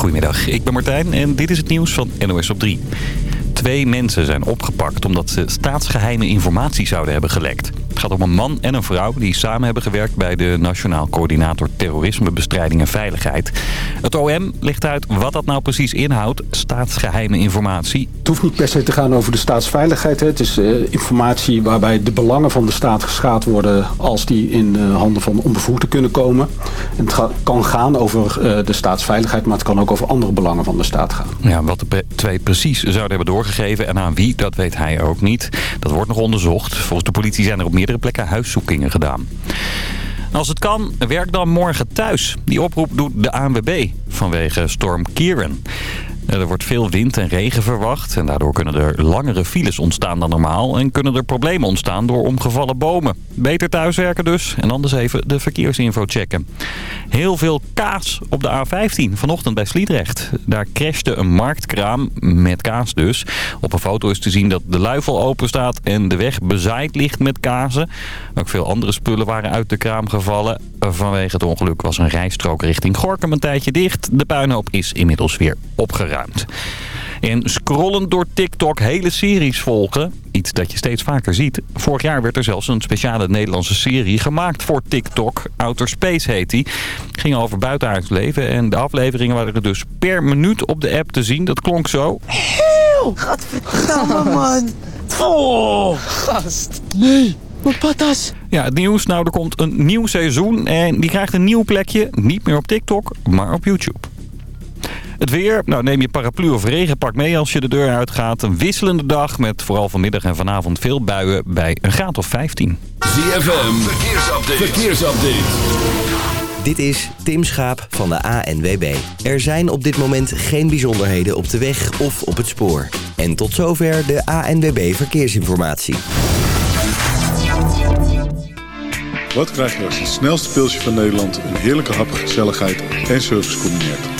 Goedemiddag, ik ben Martijn en dit is het nieuws van NOS op 3. Twee mensen zijn opgepakt omdat ze staatsgeheime informatie zouden hebben gelekt. Het gaat om een man en een vrouw die samen hebben gewerkt bij de Nationaal Coördinator Terrorismebestrijding en Veiligheid. Het OM legt uit wat dat nou precies inhoudt, staatsgeheime informatie. Het hoeft niet per se te gaan over de staatsveiligheid. Hè. Het is uh, informatie waarbij de belangen van de staat geschaad worden als die in de handen van onbevoegden kunnen komen. En het kan gaan over uh, de staatsveiligheid, maar het kan ook over andere belangen van de staat gaan. Ja, wat de twee precies zouden hebben doorgegeven en aan wie, dat weet hij ook niet. Dat wordt nog onderzocht. Volgens de politie zijn er op plekken huiszoekingen gedaan. Als het kan, werk dan morgen thuis. Die oproep doet de ANWB vanwege storm Kieran. Er wordt veel wind en regen verwacht en daardoor kunnen er langere files ontstaan dan normaal... en kunnen er problemen ontstaan door omgevallen bomen. Beter thuiswerken dus en anders even de verkeersinfo checken. Heel veel kaas op de A15 vanochtend bij Sliedrecht. Daar crashte een marktkraam met kaas dus. Op een foto is te zien dat de luifel open staat en de weg bezaaid ligt met kazen. Ook veel andere spullen waren uit de kraam gevallen. Vanwege het ongeluk was een rijstrook richting Gorkum een tijdje dicht. De puinhoop is inmiddels weer opgeruimd. En scrollen door TikTok hele series volgen. Iets dat je steeds vaker ziet. Vorig jaar werd er zelfs een speciale Nederlandse serie gemaakt voor TikTok. Outer Space heet die. Ging over buitenaards leven. En de afleveringen waren er dus per minuut op de app te zien. Dat klonk zo. Heel! Gadverdamme man. Oh, gast. Nee. Mijn patas. Ja, het nieuws. Nou, er komt een nieuw seizoen. En die krijgt een nieuw plekje. Niet meer op TikTok, maar op YouTube. Het weer, nou neem je paraplu of regenpak mee als je de deur uitgaat. Een wisselende dag met vooral vanmiddag en vanavond veel buien bij een graad of 15. ZFM, verkeersupdate. verkeersupdate. Dit is Tim Schaap van de ANWB. Er zijn op dit moment geen bijzonderheden op de weg of op het spoor. En tot zover de ANWB Verkeersinformatie. Wat krijg je als het snelste pilsje van Nederland... een heerlijke hap, gezelligheid en service combineert?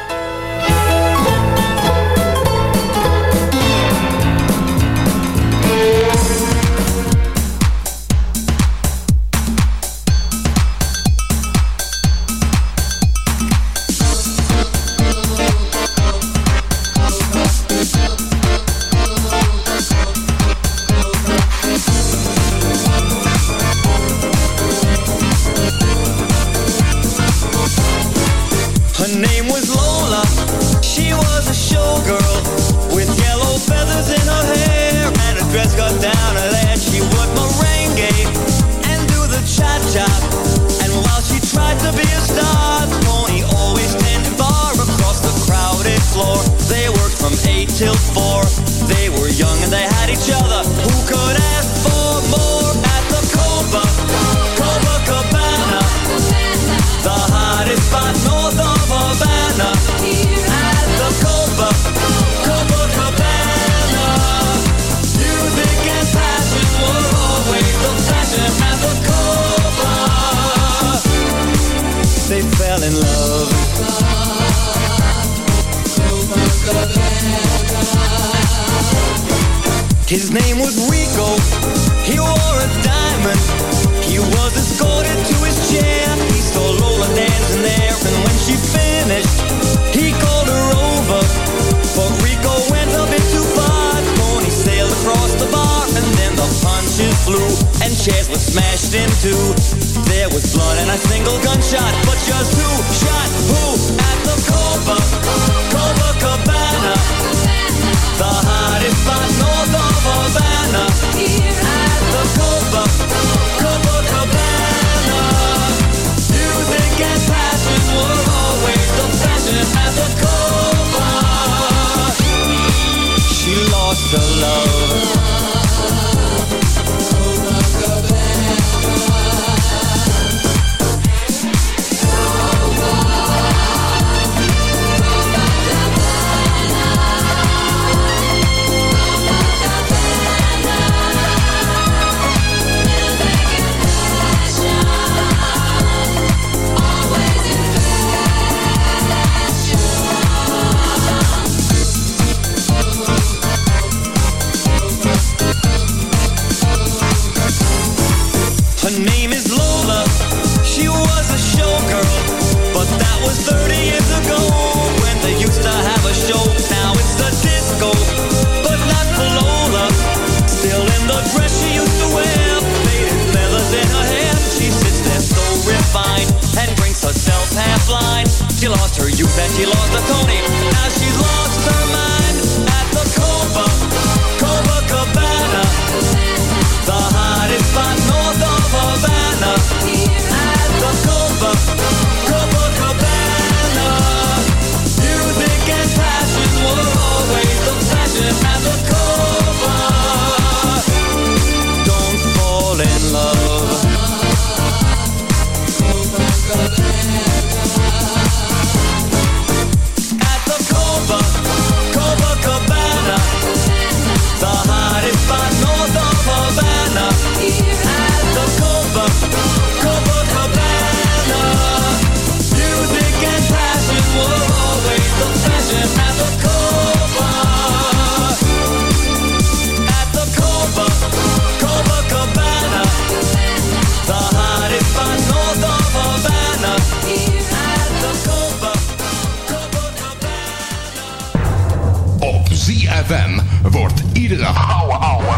ZFM wordt iedere ouwe ouwe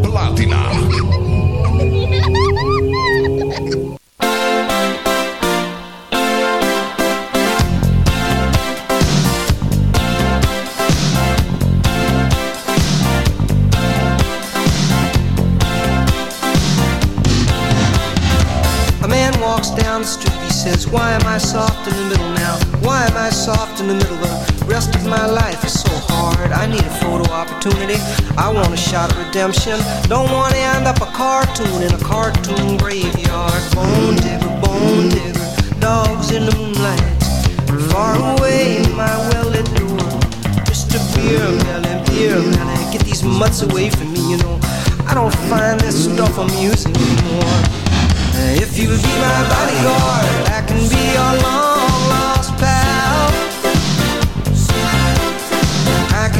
platina. A man walks down the street, he says, Why am I soft in the middle now? Why am I soft in the middle? The rest of my life opportunity. I want a shot of redemption. Don't want to end up a cartoon in a cartoon graveyard. Bone digger, bone digger, dogs in the moonlight. Far away, my well-lit door. Mr. Beer Melly, Beer Melly, get these mutts away from me, you know. I don't find this stuff amusing anymore. If you'll be my bodyguard, I can be your long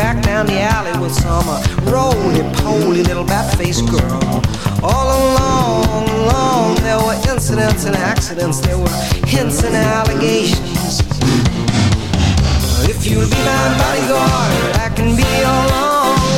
Back down the alley with some uh, roly-poly little bat-faced girl. All along, along, there were incidents and accidents. There were hints and allegations. If you'll be my bodyguard, I can be your long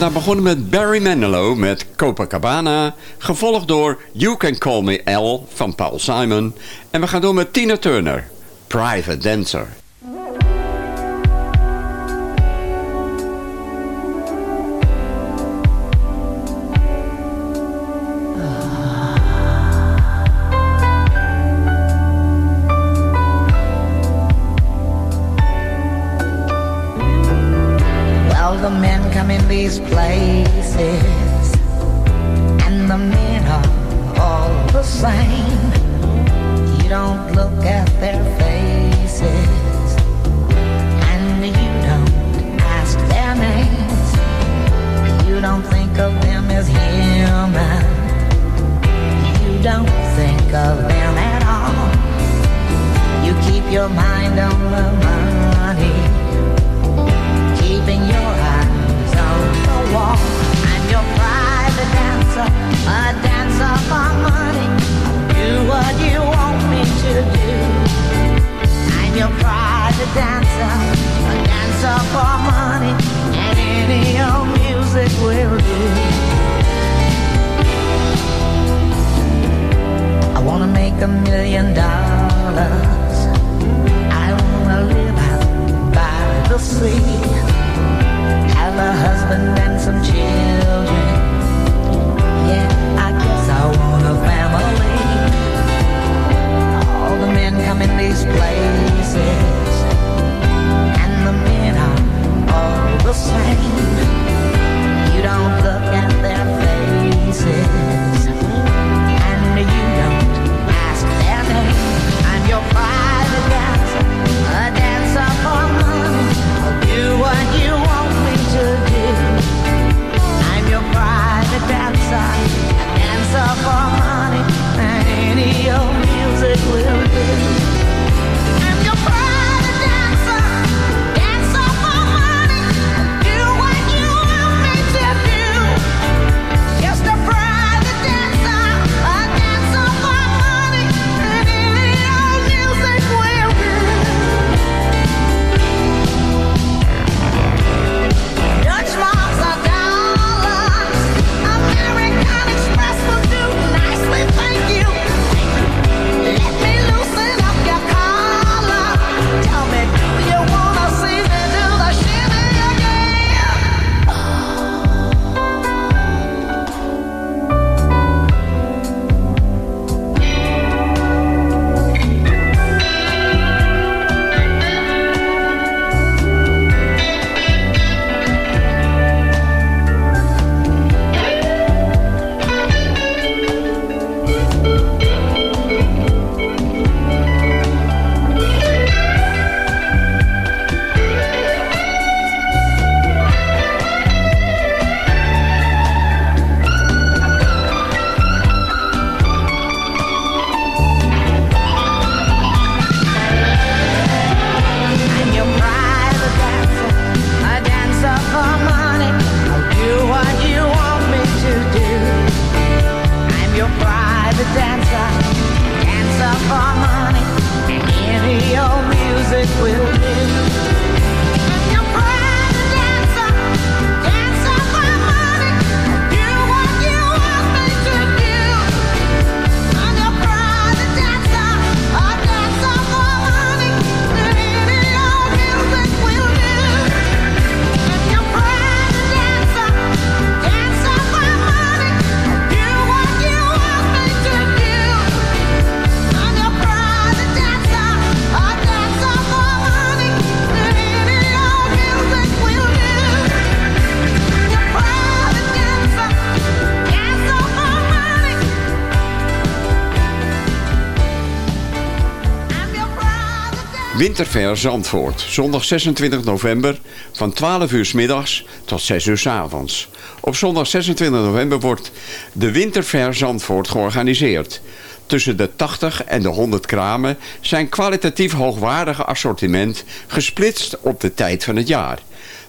daar begonnen met Barry Manilow met Copacabana. Gevolgd door You Can Call Me L van Paul Simon. En we gaan door met Tina Turner, Private Dancer. Winterfair Zandvoort. Zondag 26 november van 12 uur s middags tot 6 uur s avonds. Op zondag 26 november wordt de Winterfair Zandvoort georganiseerd. Tussen de 80 en de 100 kramen zijn kwalitatief hoogwaardige assortiment gesplitst op de tijd van het jaar.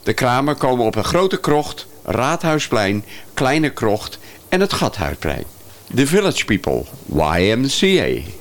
De kramen komen op een grote krocht, Raadhuisplein, Kleine Krocht en het Gathuisplein. The Village People, YMCA.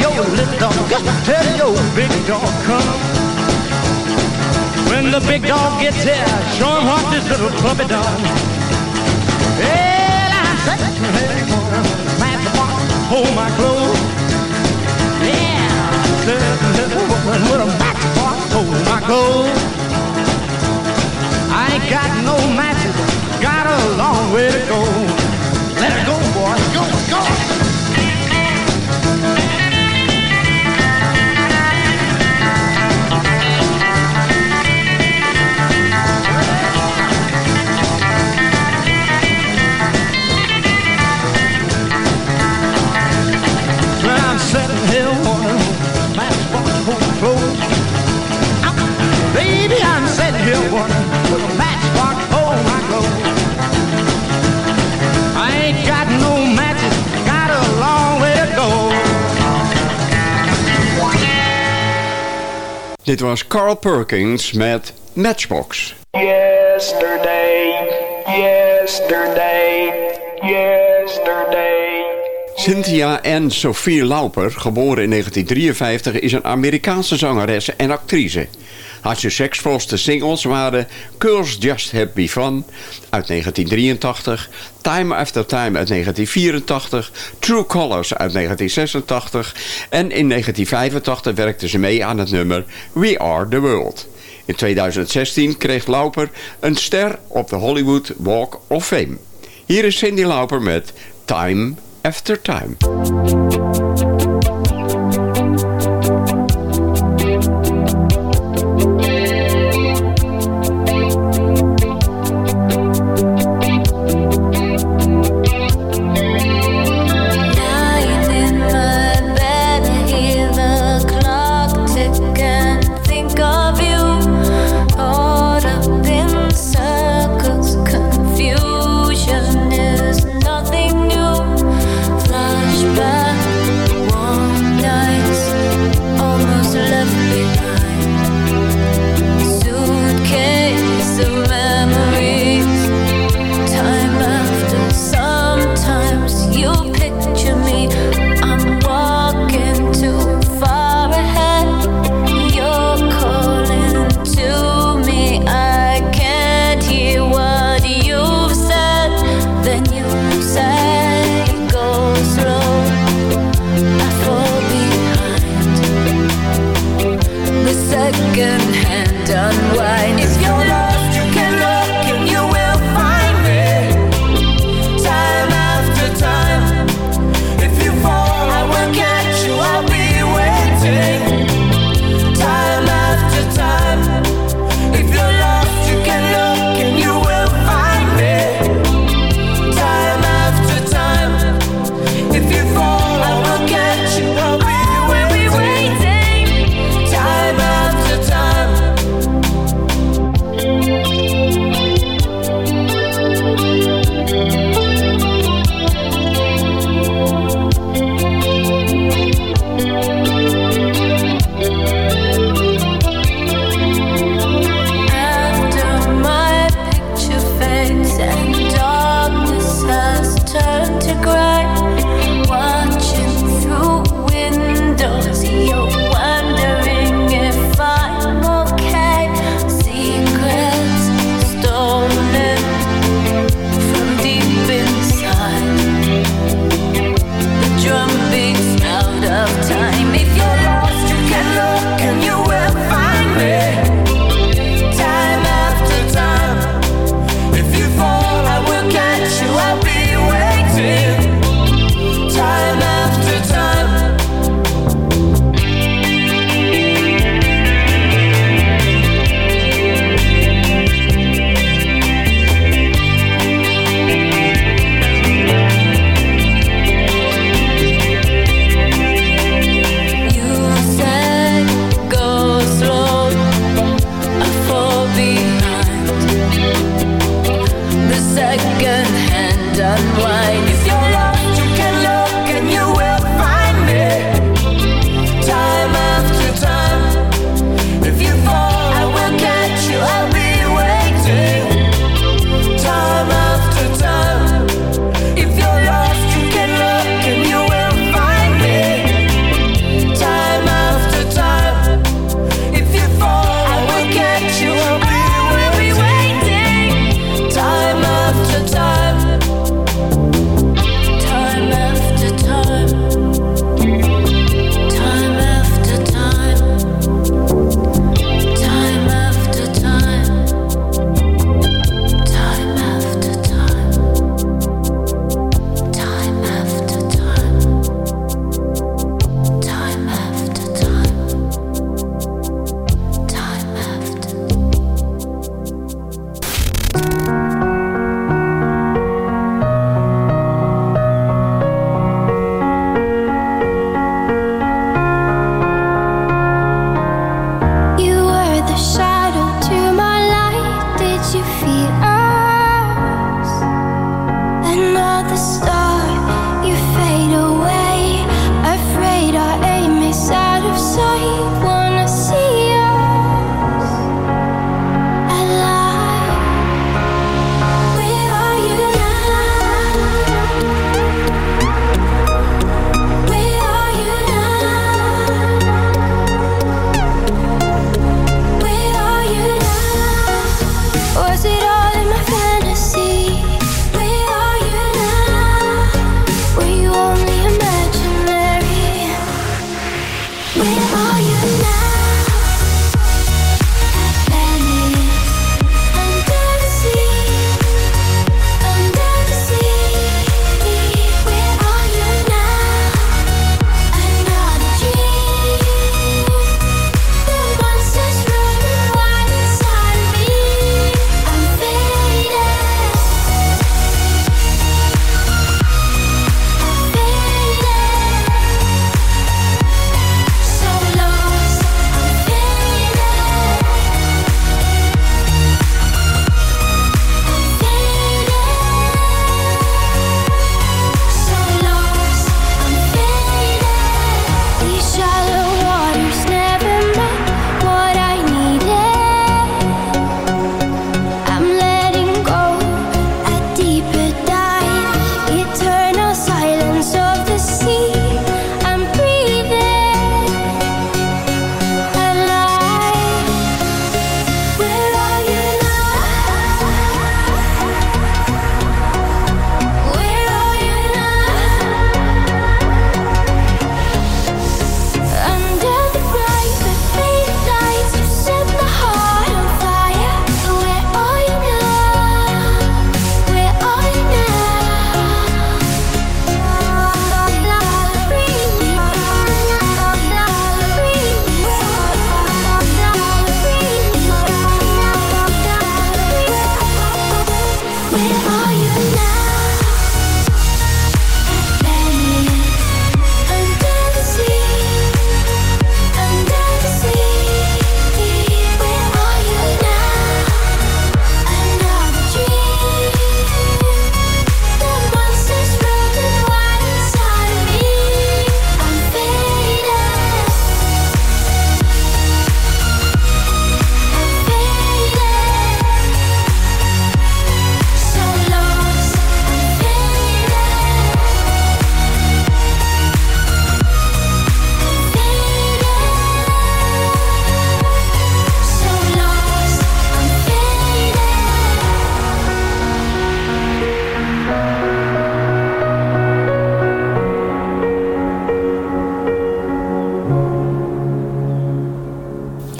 Your little dog. Tell your big dog come. When the big dog gets here, show him what this little puppy done. Well, I said, hey, man, hold my clothes. Yeah, said, little woman with a matchbox, hold my clothes. I ain't got no matches, got a long way to go. Let it go, boy, go, I'm sitting here wondering, with a matchbox hold my clothes. I ain't got no matches, got a long way to go. Dit was Carl Perkins met Matchbox. Yesterday, yesterday, yesterday. Cynthia Ann Sophie Lauper, geboren in 1953, is een Amerikaanse zangeres en actrice. Haar succesvolste singles waren Girls Just Happy Fun uit 1983, Time After Time uit 1984, True Colors uit 1986 en in 1985 werkte ze mee aan het nummer We Are The World. In 2016 kreeg Lauper een ster op de Hollywood Walk of Fame. Hier is Cindy Lauper met Time After Time.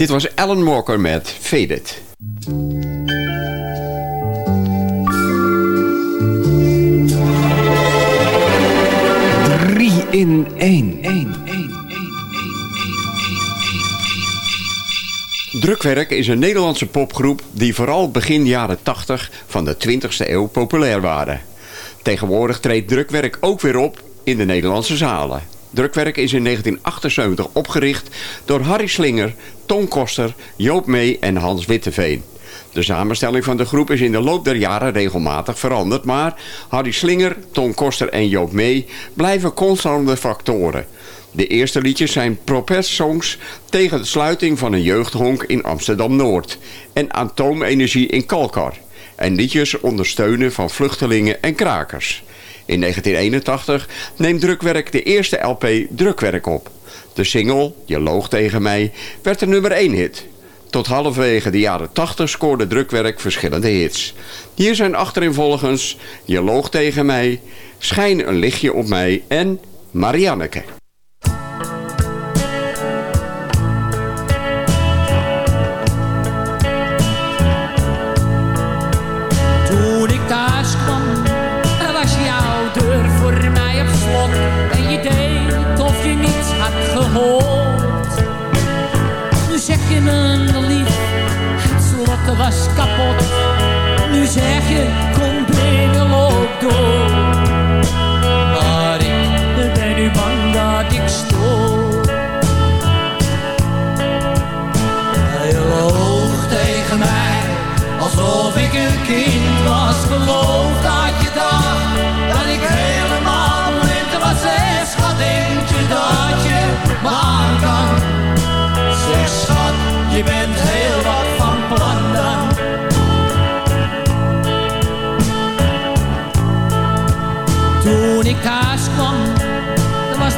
Dit was Alan Walker met Faded. Drie in één. Drukwerk is een Nederlandse popgroep die vooral begin jaren 80 van de 20e eeuw populair waren. Tegenwoordig treedt Drukwerk ook weer op in de Nederlandse zalen. Drukwerk is in 1978 opgericht door Harry Slinger, Ton Koster, Joop Mee en Hans Witteveen. De samenstelling van de groep is in de loop der jaren regelmatig veranderd, maar Harry Slinger, Ton Koster en Joop Mee blijven constante factoren. De eerste liedjes zijn protestsongs tegen de sluiting van een jeugdhonk in Amsterdam-Noord en atoomenergie in Kalkar. En liedjes ondersteunen van vluchtelingen en krakers. In 1981 neemt Drukwerk de eerste LP Drukwerk op. De single, Je loog tegen mij, werd de nummer 1 hit. Tot halverwege de jaren 80 scoorde Drukwerk verschillende hits. Hier zijn achterin volgens Je loog tegen mij, Schijn een lichtje op mij en Marianneke. Nu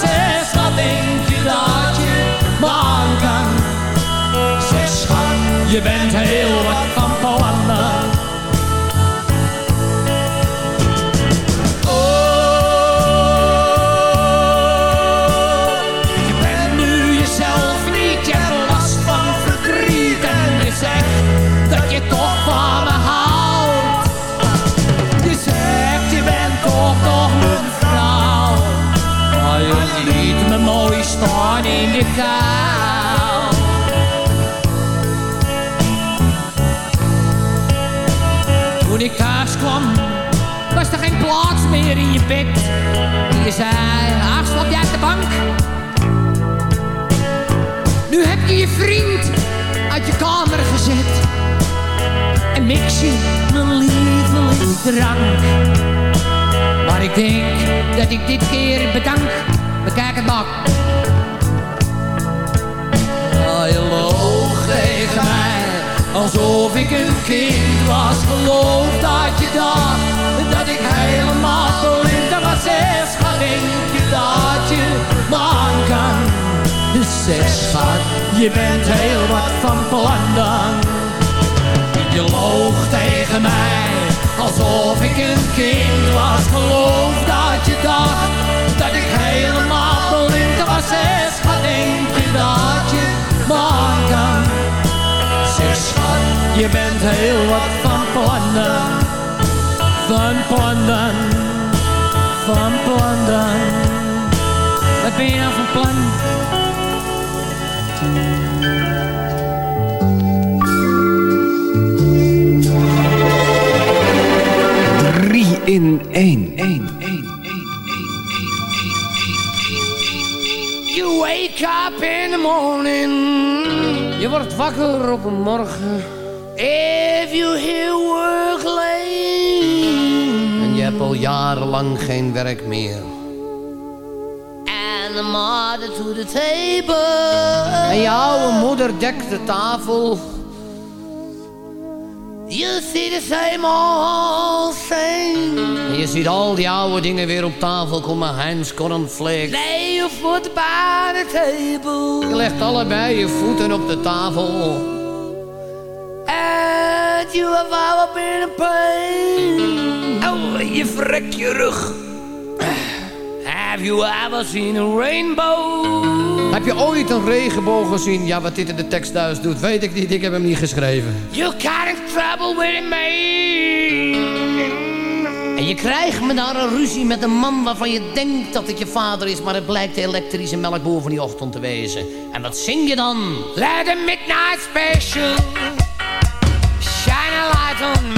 Zeg, wat denk je dat je kan? Zeg, schat, je bent heel wat van plan. Kou. Toen ik thuis kwam, was er geen plaats meer in je bed. Je zei, ach, slaap jij op de bank? Nu heb je je vriend uit je kamer gezet. En mix je mijn lievelingsdrank. Maar ik denk dat ik dit keer bedank. Bekijk het maar. Alsof ik een kind was. Geloof dat je dacht, dat ik helemaal blind was. Zeg, schat, denk je dat je me aan kan? Dus zeg, schat, je bent heel wat van plan dan. Je loog tegen mij, alsof ik een kind was. Geloof dat je dacht, dat ik helemaal blind was. Zeg, schat, denk je dat je me aan kan? Je bent heel wat van plannen. Van plannen, van plannen. Wat ben je nou van plan? Drie in één. You wake up in the morning. Je wordt wakker op een morgen. If you hear work late. En je hebt al jarenlang geen werk meer. And the mother to the table. En je oude moeder dekt de tafel. You see the same old thing. En je ziet al die oude dingen weer op tafel komen. Heinz cornflakes. Lay your foot by the table. Je legt allebei je voeten op de tafel. And you have ever been in pain. Oh, je verrekt je rug. Have you ever seen a rainbow? Heb je ooit een regenboog gezien? Ja, wat dit in de tekst thuis doet, weet ik niet. Ik heb hem niet geschreven. You in trouble with me. En je krijgt me daar een ruzie met een man waarvan je denkt dat het je vader is... maar het blijkt de elektrische melkboer van die ochtend te wezen. En wat zing je dan? Let the midnight special I don't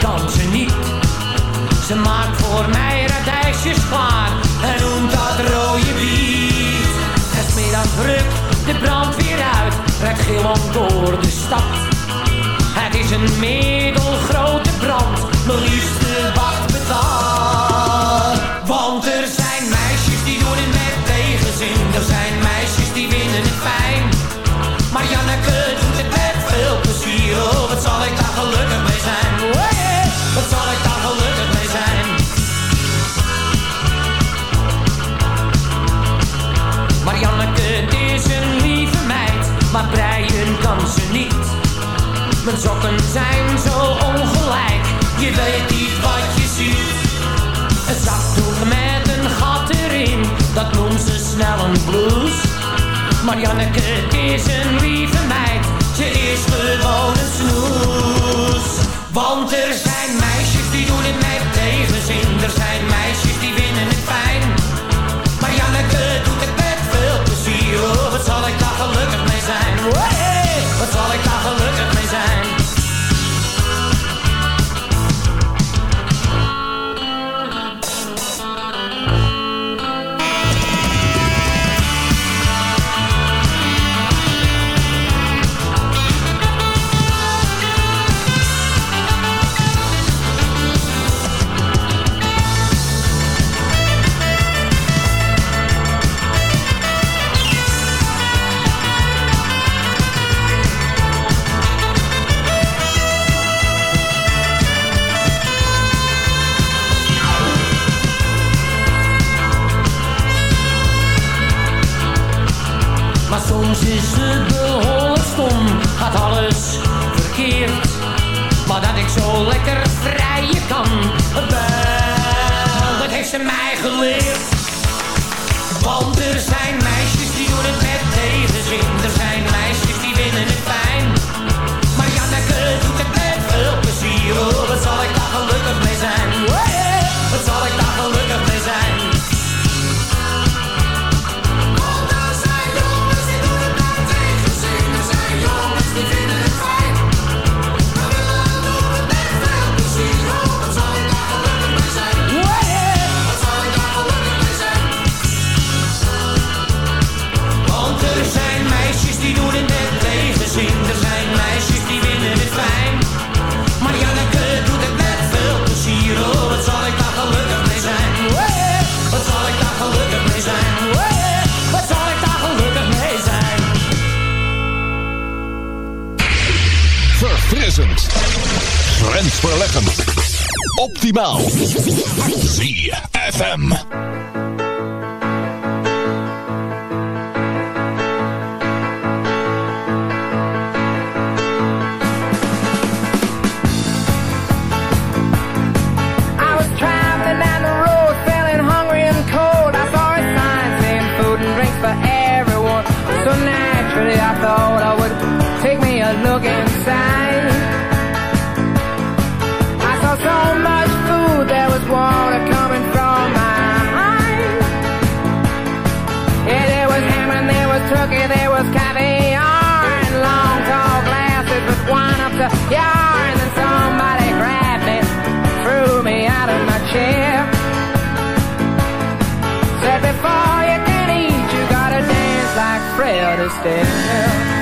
kan ze niet. Ze maakt voor mij radijsjes klaar en noemt dat rode biet. Het middag rukt de brandweer uit, rijdt gillend door de stad. Het is een middelgrote Mijn sokken zijn zo ongelijk, je weet niet wat je ziet. Een zakdoek met een gat erin, dat noemt ze snel een blues. Maar Janneke is een lieve meid, ze is gewoon een snoes. Want er zijn meisjes die doen het met tegenzin, Luckily optimaal. ZFM. understand.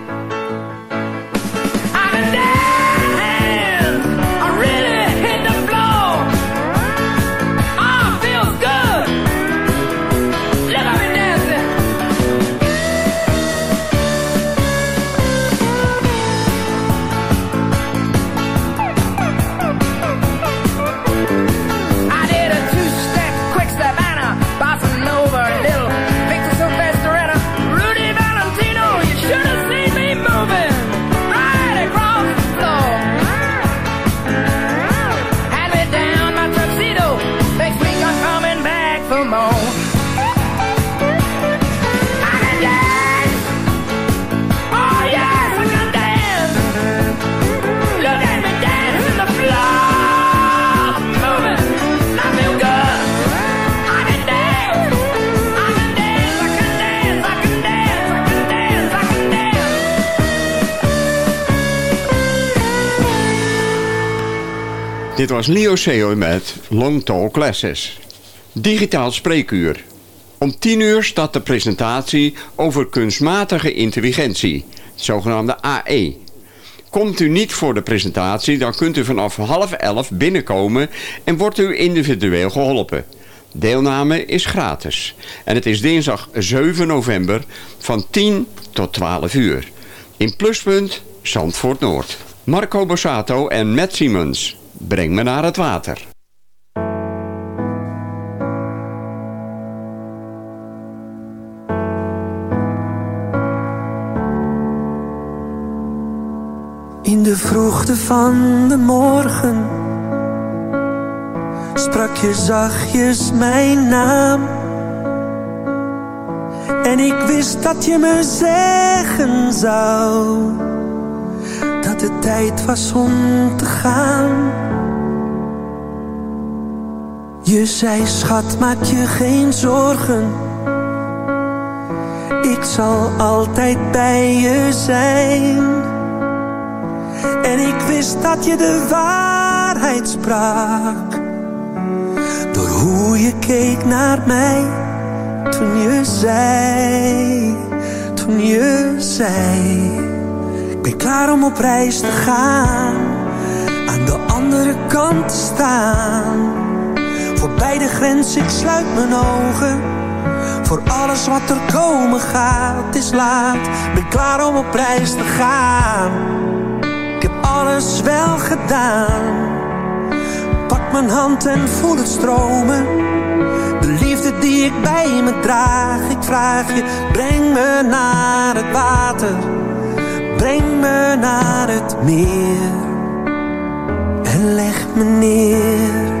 Dit was Leo Seo met Long Tall Classes. Digitaal spreekuur. Om 10 uur staat de presentatie over kunstmatige intelligentie, zogenaamde AE. Komt u niet voor de presentatie, dan kunt u vanaf half elf binnenkomen en wordt u individueel geholpen. Deelname is gratis. En het is dinsdag 7 november van 10 tot 12 uur. In Pluspunt Zandvoort Noord. Marco Borsato en Matt Siemens. Breng me naar het water. In de vroegte van de morgen sprak je zachtjes mijn naam. En ik wist dat je me zeggen zou dat het tijd was om te gaan. Je zei, schat, maak je geen zorgen. Ik zal altijd bij je zijn. En ik wist dat je de waarheid sprak. Door hoe je keek naar mij. Toen je zei, toen je zei. Ik ben klaar om op reis te gaan. Aan de andere kant te staan. Voorbij de grens, ik sluit mijn ogen. Voor alles wat er komen gaat, is laat. Ben klaar om op reis te gaan. Ik heb alles wel gedaan. Pak mijn hand en voel het stromen. De liefde die ik bij me draag. Ik vraag je, breng me naar het water. Breng me naar het meer. En leg me neer.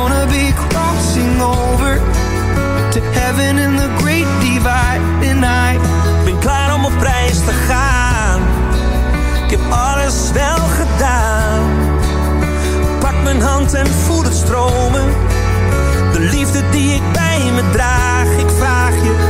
Gonna be crossing over to heaven in the great divide. En I ben klaar om op reis te gaan. Ik heb alles wel gedaan. Pak mijn hand en voel het stromen. De liefde die ik bij me draag. Ik vraag je,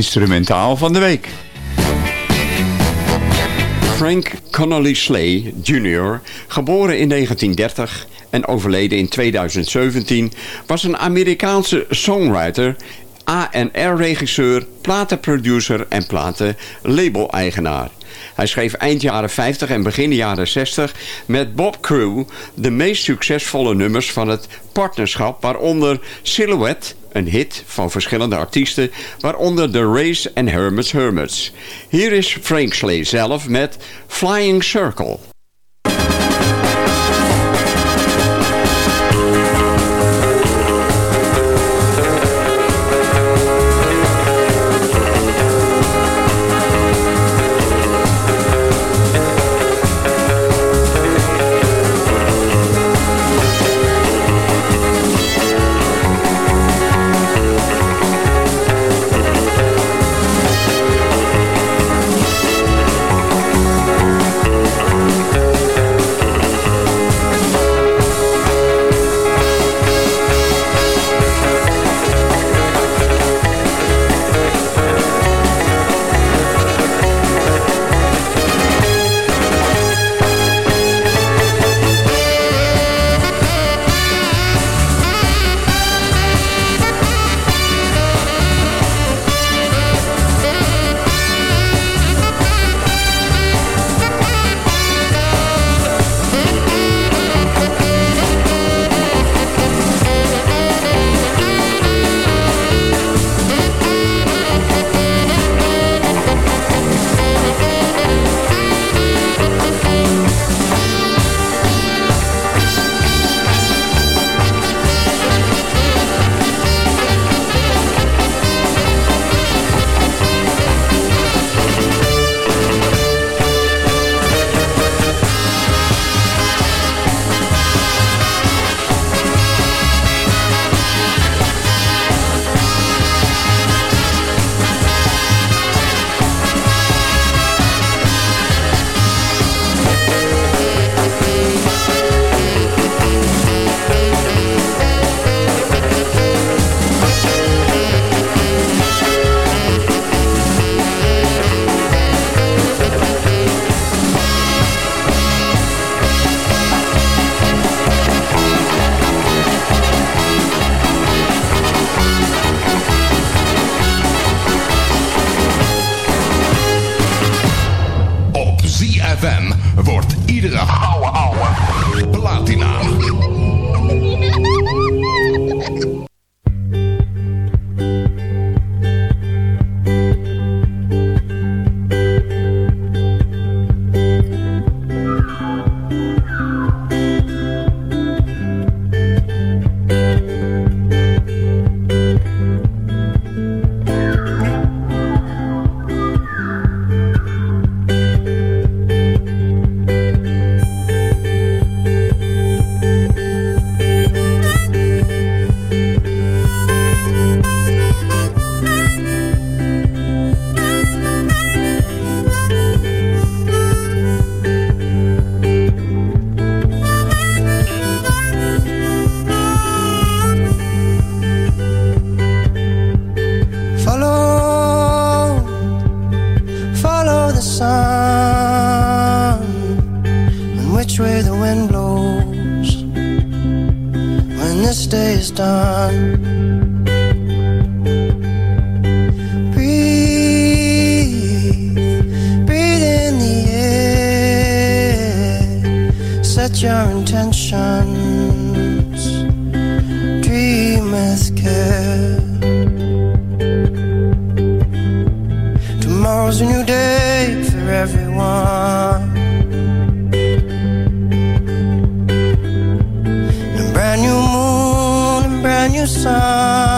Instrumentaal van de week. Frank Connolly Slay Jr., geboren in 1930 en overleden in 2017, was een Amerikaanse songwriter, A&R-regisseur, platenproducer en platenlabel-eigenaar. Hij schreef eind jaren 50 en begin jaren 60 met Bob Crew de meest succesvolle nummers van het partnerschap, waaronder Silhouette, een hit van verschillende artiesten, waaronder The Race en Hermits Hermits. Hier is Frank Slee zelf met Flying Circle. Set your intentions, dream with care. Tomorrow's a new day for everyone. A brand new moon and brand new sun.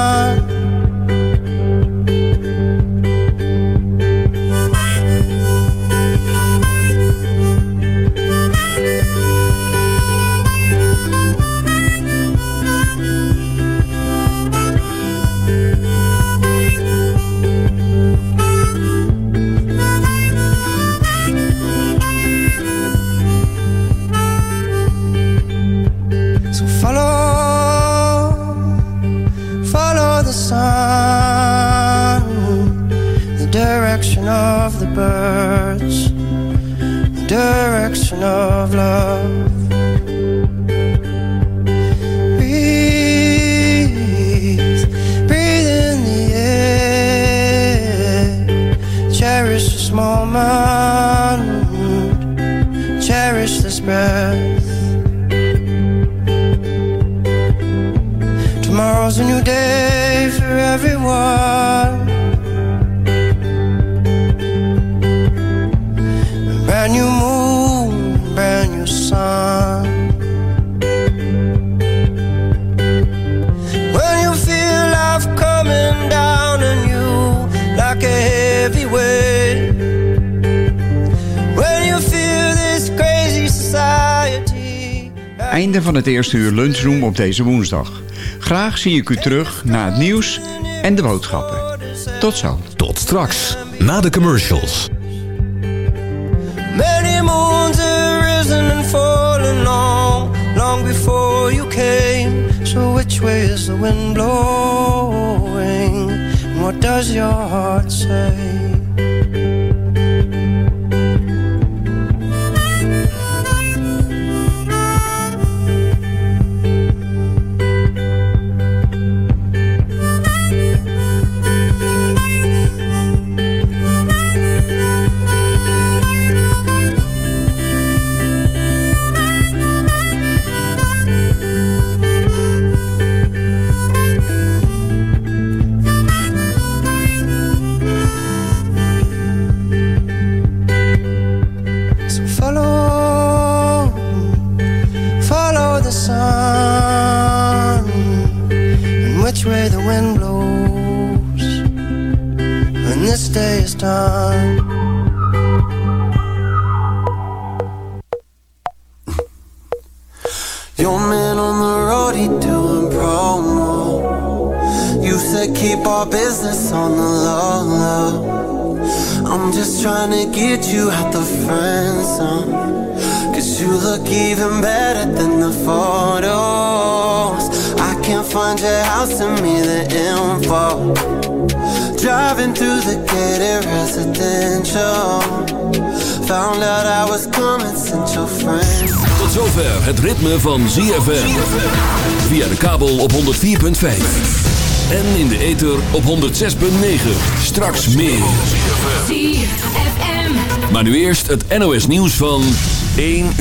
Van het eerste uur lunchroom op deze woensdag. Graag zie ik u terug na het nieuws en de boodschappen. Tot zo. Tot straks, na de commercials. Many moons have risen and fallen long, long before you came. So which way is the wind blowing? What does your heart say? When this day is done. Your man on the road, he doing promo. You said keep our business on the low, low. I'm just trying to get you out the friend zone. Cause you look even better than the photos. I can't find your house and me the info. Driving through the gated residential. Found out I was coming, sent your friends. Tot zover het ritme van ZFM. Via de kabel op 104.5. En in de ether op 106.9. Straks meer. Maar nu eerst het NOS nieuws van 1 uur.